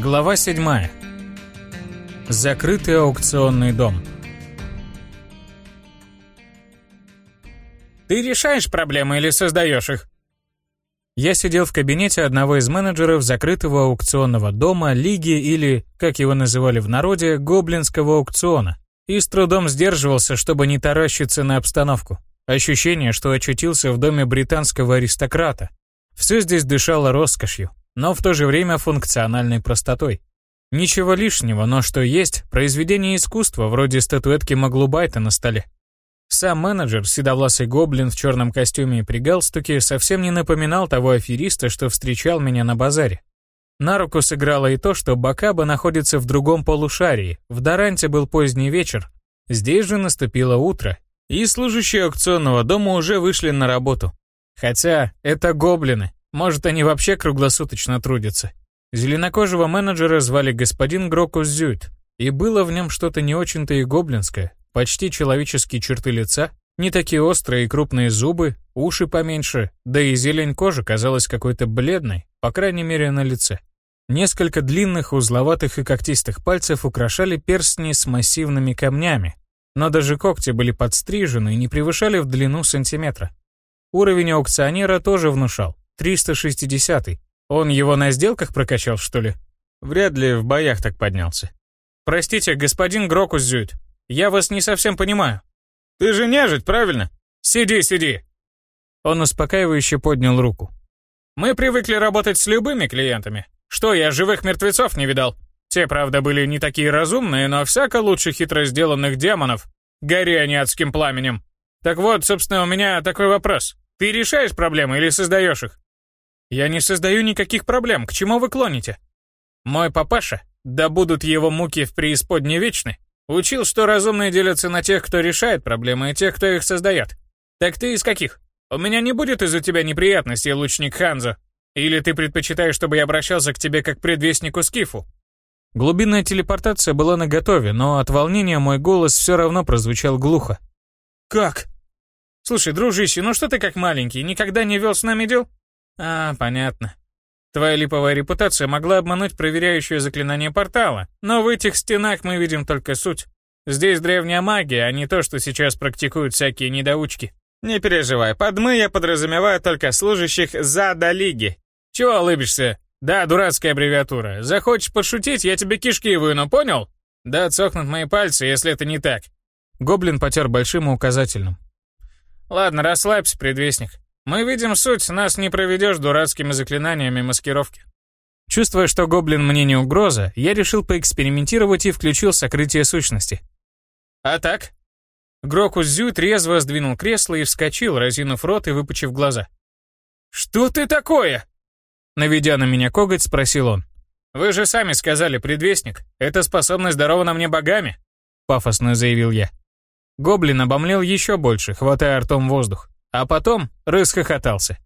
Глава 7. Закрытый аукционный дом. Ты решаешь проблемы или создаешь их? Я сидел в кабинете одного из менеджеров закрытого аукционного дома, лиги или, как его называли в народе, гоблинского аукциона, и с трудом сдерживался, чтобы не таращиться на обстановку. Ощущение, что очутился в доме британского аристократа. Все здесь дышало роскошью но в то же время функциональной простотой. Ничего лишнего, но что есть, произведение искусства, вроде статуэтки Маглубайта на столе. Сам менеджер, седовласый гоблин в черном костюме и при галстуке, совсем не напоминал того афериста, что встречал меня на базаре. На руку сыграло и то, что Бакаба находится в другом полушарии, в Даранте был поздний вечер, здесь же наступило утро, и служащие аукционного дома уже вышли на работу. Хотя это гоблины, может, они вообще круглосуточно трудятся. Зеленокожего менеджера звали господин Грокус Зюит, и было в нем что-то не очень-то и гоблинское, почти человеческие черты лица, не такие острые и крупные зубы, уши поменьше, да и зелень кожи казалась какой-то бледной, по крайней мере на лице. Несколько длинных, узловатых и когтистых пальцев украшали перстни с массивными камнями, но даже когти были подстрижены и не превышали в длину сантиметра. Уровень аукционера тоже внушал. 360-й. Он его на сделках прокачал, что ли? Вряд ли в боях так поднялся. Простите, господин Грокус Зюит, я вас не совсем понимаю. Ты же нежить, правильно? Сиди, сиди. Он успокаивающе поднял руку. Мы привыкли работать с любыми клиентами. Что, я живых мертвецов не видал? Те, правда, были не такие разумные, но всяко лучше хитро сделанных демонов. Гори они адским пламенем. Так вот, собственно, у меня такой вопрос. Ты решаешь проблемы или создаешь их? Я не создаю никаких проблем, к чему вы клоните? Мой папаша, да будут его муки в преисподней вечны, учил, что разумные делятся на тех, кто решает проблемы, и тех, кто их создает. Так ты из каких? У меня не будет из-за тебя неприятностей, лучник Ханзо. Или ты предпочитаешь, чтобы я обращался к тебе как предвестнику Скифу? Глубинная телепортация была наготове, но от волнения мой голос все равно прозвучал глухо. «Как?» «Слушай, дружище, ну что ты как маленький, никогда не вел с нами дел?» «А, понятно. Твоя липовая репутация могла обмануть проверяющее заклинание портала, но в этих стенах мы видим только суть. Здесь древняя магия, а не то, что сейчас практикуют всякие недоучки. Не переживай, под «мы» я подразумеваю только служащих зада лиги. Чего улыбишься? Да, дурацкая аббревиатура. Захочешь пошутить, я тебе кишки выну, понял? Да, цокнут мои пальцы, если это не так. Гоблин потер большим и указательным. Ладно, расслабься, предвестник. Мы видим суть, нас не проведешь дурацкими заклинаниями маскировки. Чувствуя, что гоблин мне не угроза, я решил поэкспериментировать и включил сокрытие сущности. А так? Грокус Зю трезво сдвинул кресло и вскочил, разинув рот и выпучив глаза. «Что ты такое?» Наведя на меня коготь, спросил он. «Вы же сами сказали, предвестник, эта способность дарована мне богами», пафосно заявил я. Гоблин обомлел еще больше, хватая ртом воздух. А потом расхохотался.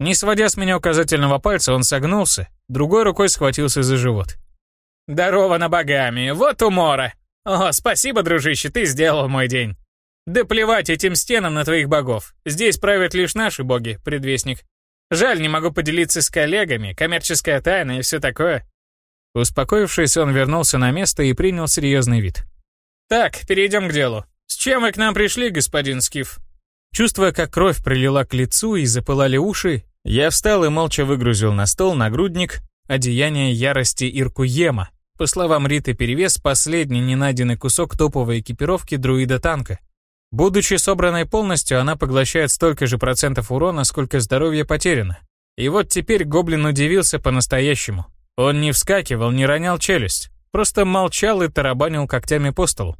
Не сводя с меня указательного пальца, он согнулся, другой рукой схватился за живот. «Даровано богами, вот умора! О, спасибо, дружище, ты сделал мой день. Да плевать этим стенам на твоих богов. Здесь правят лишь наши боги, предвестник. Жаль, не могу поделиться с коллегами, коммерческая тайна и все такое». Успокоившись, он вернулся на место и принял серьезный вид. «Так, перейдем к делу. С чем вы к нам пришли, господин Скиф?» Чувствуя, как кровь прилила к лицу и запылали уши, я встал и молча выгрузил на стол нагрудник одеяние ярости Иркуема. По словам Риты Перевес, последний ненайденный кусок топовой экипировки друида-танка. Будучи собранной полностью, она поглощает столько же процентов урона, сколько здоровья потеряно. И вот теперь гоблин удивился по-настоящему. Он не вскакивал, не ронял челюсть, просто молчал и тарабанил когтями по столу.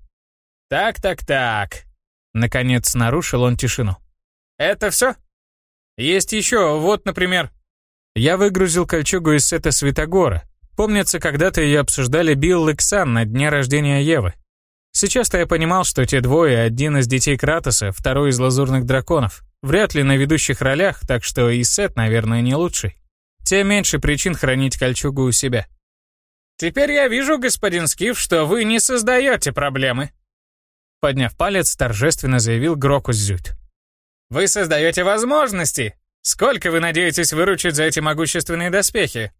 «Так-так-так», Наконец нарушил он тишину. «Это все? Есть еще, вот, например...» Я выгрузил кольчугу из сета Святогора. Помнится, когда-то ее обсуждали Билл и Ксан на дне рождения Евы. Сейчас-то я понимал, что те двое, один из детей Кратоса, второй из лазурных драконов, вряд ли на ведущих ролях, так что и сет, наверное, не лучший. Тем меньше причин хранить кольчугу у себя. «Теперь я вижу, господин Скиф, что вы не создаете проблемы», Подняв палец, торжественно заявил Грокус Зют. «Вы создаете возможности! Сколько вы надеетесь выручить за эти могущественные доспехи?»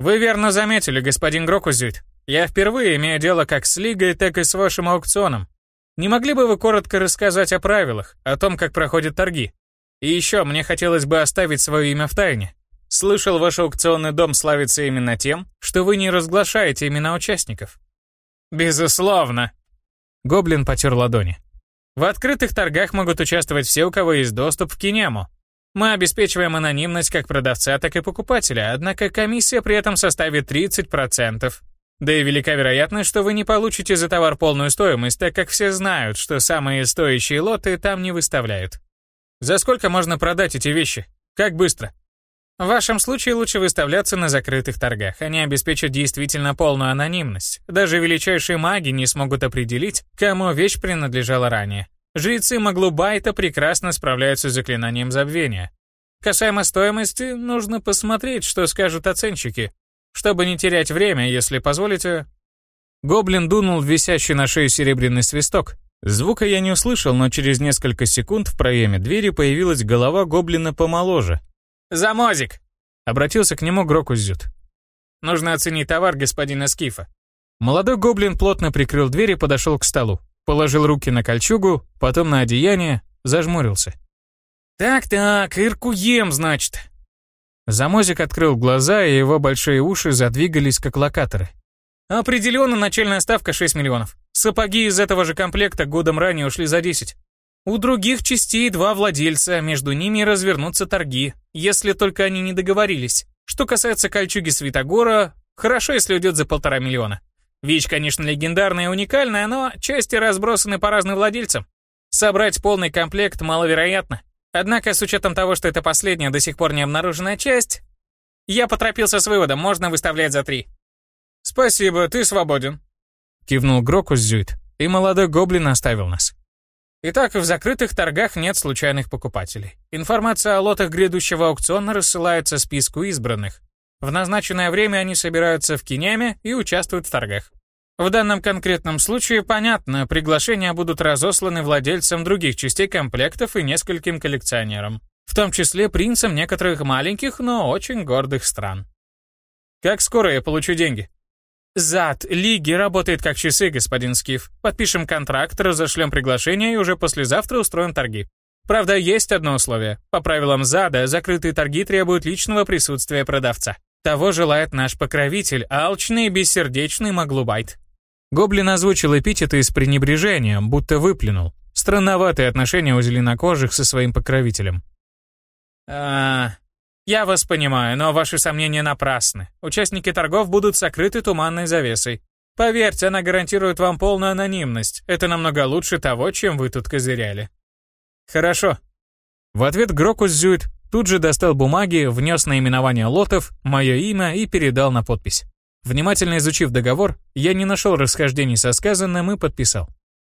Вы верно заметили, господин Грокузюит. Я впервые имею дело как с Лигой, так и с вашим аукционом. Не могли бы вы коротко рассказать о правилах, о том, как проходят торги? И еще мне хотелось бы оставить свое имя в тайне. Слышал, ваш аукционный дом славится именно тем, что вы не разглашаете имена участников. Безусловно. Гоблин потер ладони. В открытых торгах могут участвовать все, у кого есть доступ в Кинему. Мы обеспечиваем анонимность как продавца, так и покупателя, однако комиссия при этом составит 30%. Да и велика вероятность, что вы не получите за товар полную стоимость, так как все знают, что самые стоящие лоты там не выставляют. За сколько можно продать эти вещи? Как быстро? В вашем случае лучше выставляться на закрытых торгах. Они обеспечат действительно полную анонимность. Даже величайшие маги не смогут определить, кому вещь принадлежала ранее. Жрецы Маглубайта прекрасно справляются с заклинанием забвения. Касаемо стоимости, нужно посмотреть, что скажут оценщики. Чтобы не терять время, если позволите... Гоблин дунул висящий на шее серебряный свисток. Звука я не услышал, но через несколько секунд в проеме двери появилась голова гоблина помоложе. «Замозик!» — обратился к нему Грокузют. «Нужно оценить товар господина Скифа». Молодой гоблин плотно прикрыл дверь и подошел к столу. Положил руки на кольчугу, потом на одеяние, зажмурился. «Так-так, Иркуем, значит». Замозик открыл глаза, и его большие уши задвигались, как локаторы. «Определенно начальная ставка 6 миллионов. Сапоги из этого же комплекта годом ранее ушли за 10. У других частей два владельца, между ними развернутся торги, если только они не договорились. Что касается кольчуги Святогора, хорошо, если уйдет за полтора миллиона. Вещь, конечно, легендарная и уникальная, но части разбросаны по разным владельцам. Собрать полный комплект маловероятно. Однако, с учетом того, что это последняя до сих пор не обнаруженная часть, я поторопился с выводом, можно выставлять за три. «Спасибо, ты свободен», — кивнул Грокус Зюит, и молодой гоблин оставил нас. Итак, в закрытых торгах нет случайных покупателей. Информация о лотах грядущего аукциона рассылается списку избранных. В назначенное время они собираются в Кинеме и участвуют в торгах. В данном конкретном случае, понятно, приглашения будут разосланы владельцам других частей комплектов и нескольким коллекционерам, в том числе принцам некоторых маленьких, но очень гордых стран. Как скоро я получу деньги? Зад Лиги работает как часы, господин Скиф. Подпишем контракт, разошлем приглашение и уже послезавтра устроим торги. Правда, есть одно условие. По правилам ЗАДа, закрытые торги требуют личного присутствия продавца. Того желает наш покровитель, алчный и бессердечный Маглубайт. Гоблин озвучил эпитеты с пренебрежением, будто выплюнул. Странноватые отношения у зеленокожих со своим покровителем. а Я вас понимаю, но ваши сомнения напрасны. Участники торгов будут сокрыты туманной завесой. Поверьте, она гарантирует вам полную анонимность. Это намного лучше того, чем вы тут козыряли. Хорошо. В ответ Грокус Зюит Тут же достал бумаги, внес наименование лотов, мое имя и передал на подпись. Внимательно изучив договор, я не нашел расхождений со сказанным и подписал.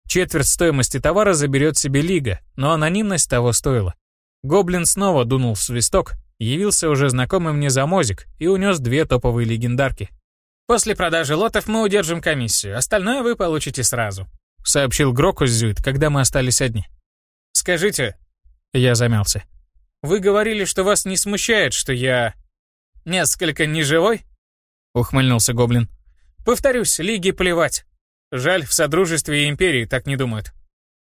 Четверть стоимости товара заберет себе Лига, но анонимность того стоила. Гоблин снова дунул в свисток, явился уже знакомый мне замозик и унес две топовые легендарки. «После продажи лотов мы удержим комиссию, остальное вы получите сразу», сообщил Грокус Зюит, когда мы остались одни. «Скажите...» Я замялся. Вы говорили, что вас не смущает, что я... несколько неживой?» Ухмыльнулся Гоблин. «Повторюсь, Лиге плевать. Жаль, в Содружестве и Империи так не думают.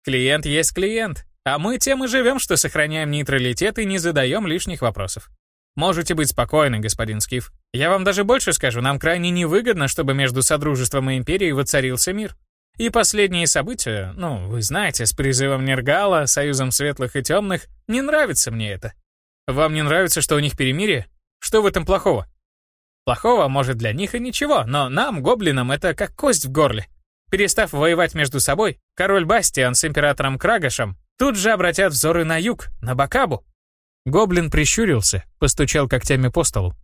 Клиент есть клиент, а мы тем и живем, что сохраняем нейтралитет и не задаем лишних вопросов. Можете быть спокойны, господин Скиф. Я вам даже больше скажу, нам крайне невыгодно, чтобы между Содружеством и Империей воцарился мир. И последние события, ну, вы знаете, с призывом Нергала, союзом светлых и темных, не нравится мне это. Вам не нравится, что у них перемирие? Что в этом плохого? Плохого, может, для них и ничего, но нам, гоблинам, это как кость в горле. Перестав воевать между собой, король Бастиан с императором Крагашем тут же обратят взоры на юг, на Бакабу. Гоблин прищурился, постучал когтями по столу.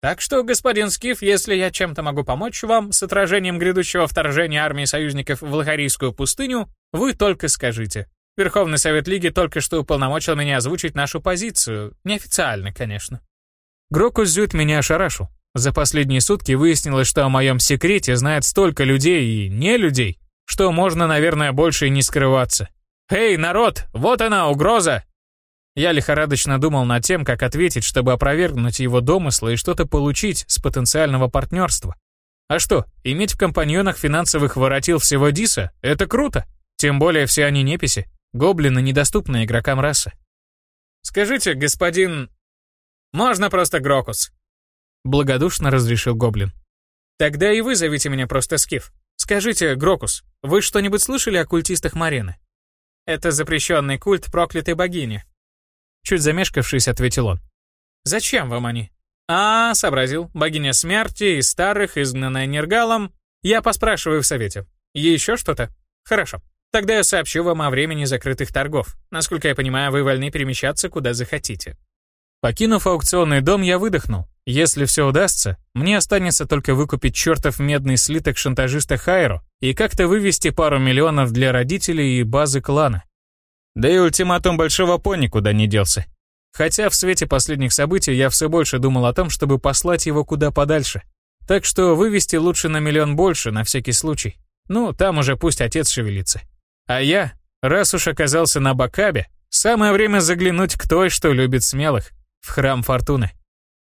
Так что, господин Скиф, если я чем-то могу помочь вам с отражением грядущего вторжения армии союзников в Лохарийскую пустыню, вы только скажите. Верховный Совет Лиги только что уполномочил меня озвучить нашу позицию. Неофициально, конечно. Грокус Зют меня ошарашил. За последние сутки выяснилось, что о моем секрете знает столько людей и не людей, что можно, наверное, больше и не скрываться. «Эй, народ, вот она, угроза!» Я лихорадочно думал над тем, как ответить, чтобы опровергнуть его домыслы и что-то получить с потенциального партнерства. А что, иметь в компаньонах финансовых воротил всего Диса — это круто. Тем более все они неписи, гоблины, недоступны игрокам расы. «Скажите, господин...» «Можно просто Грокус», — благодушно разрешил гоблин. «Тогда и вы зовите меня просто Скиф. Скажите, Грокус, вы что-нибудь слышали о культистах Марены?» «Это запрещенный культ проклятой богини», Чуть замешкавшись, ответил он. «Зачем вам они?» «А, сообразил. Богиня смерти из старых, изгнанная Нергалом. Я поспрашиваю в совете. Еще что-то? Хорошо. Тогда я сообщу вам о времени закрытых торгов. Насколько я понимаю, вы вольны перемещаться, куда захотите». Покинув аукционный дом, я выдохнул. Если все удастся, мне останется только выкупить чертов медный слиток шантажиста Хайро и как-то вывести пару миллионов для родителей и базы клана. Да и ультиматум Большого Пони куда не делся. Хотя в свете последних событий я все больше думал о том, чтобы послать его куда подальше. Так что вывести лучше на миллион больше, на всякий случай. Ну, там уже пусть отец шевелится. А я, раз уж оказался на Бакабе, самое время заглянуть к той, что любит смелых, в храм Фортуны.